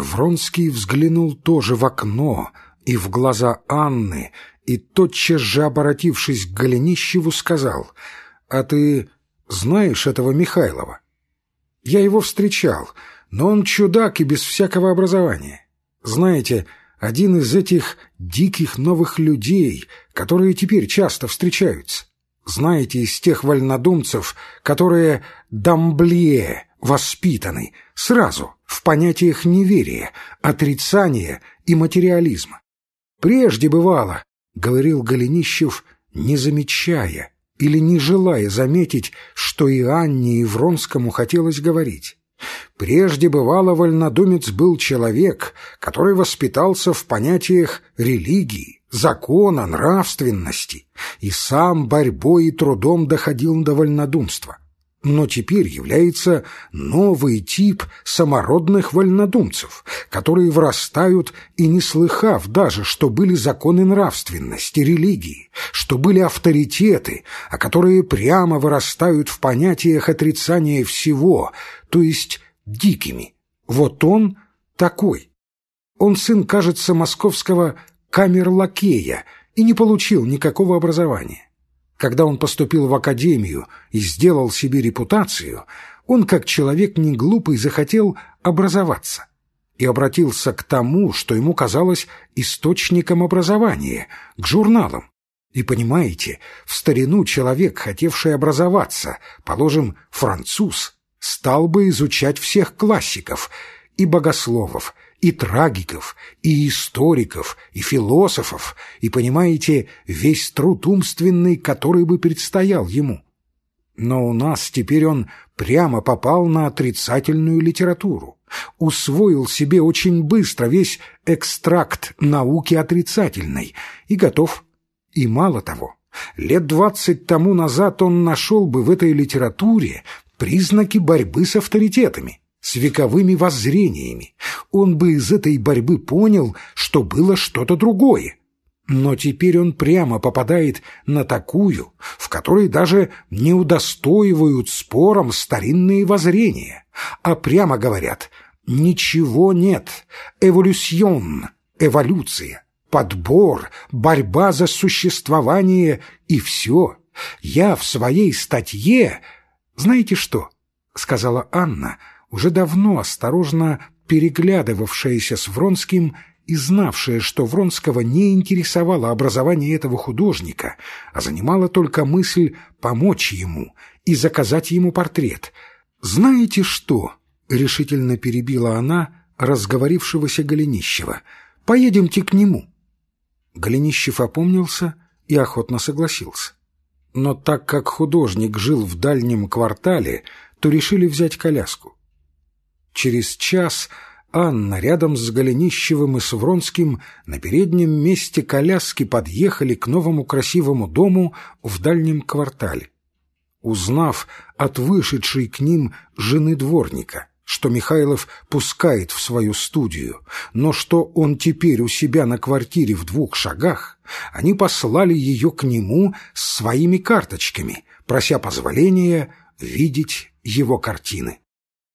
Вронский взглянул тоже в окно и в глаза Анны, и тотчас же, обратившись к Голенищеву, сказал, «А ты знаешь этого Михайлова?» «Я его встречал, но он чудак и без всякого образования. Знаете, один из этих диких новых людей, которые теперь часто встречаются. Знаете, из тех вольнодумцев, которые дамблие воспитаны, сразу в понятиях неверия, отрицания и материализма. Прежде бывало, — говорил Голенищев, не замечая или не желая заметить, что и Анне, и Вронскому хотелось говорить. Прежде бывало вольнодумец был человек, который воспитался в понятиях религии, закона, нравственности, и сам борьбой и трудом доходил до вольнодумства но теперь является новый тип самородных вольнодумцев, которые вырастают и не слыхав даже, что были законы нравственности, религии, что были авторитеты, а которые прямо вырастают в понятиях отрицания всего, то есть дикими. Вот он такой. Он сын, кажется, московского камерлакея и не получил никакого образования. Когда он поступил в академию и сделал себе репутацию, он, как человек не глупый, захотел образоваться и обратился к тому, что ему казалось источником образования, к журналам. И понимаете, в старину человек, хотевший образоваться, положим, француз, стал бы изучать всех классиков и богословов, и трагиков, и историков, и философов, и, понимаете, весь труд умственный, который бы предстоял ему. Но у нас теперь он прямо попал на отрицательную литературу, усвоил себе очень быстро весь экстракт науки отрицательной и готов. И мало того, лет двадцать тому назад он нашел бы в этой литературе признаки борьбы с авторитетами, с вековыми воззрениями. Он бы из этой борьбы понял, что было что-то другое. Но теперь он прямо попадает на такую, в которой даже не удостоивают спором старинные воззрения, а прямо говорят «ничего нет, эволюцион, эволюция, подбор, борьба за существование и все. Я в своей статье...» «Знаете что?» — сказала Анна — уже давно осторожно переглядывавшаяся с Вронским и знавшая, что Вронского не интересовало образование этого художника, а занимала только мысль помочь ему и заказать ему портрет. «Знаете что?» — решительно перебила она разговорившегося Голенищева. «Поедемте к нему». Голенищев опомнился и охотно согласился. Но так как художник жил в дальнем квартале, то решили взять коляску. Через час Анна рядом с Голенищевым и Свронским на переднем месте коляски подъехали к новому красивому дому в дальнем квартале. Узнав от вышедшей к ним жены дворника, что Михайлов пускает в свою студию, но что он теперь у себя на квартире в двух шагах, они послали ее к нему с своими карточками, прося позволения видеть его картины.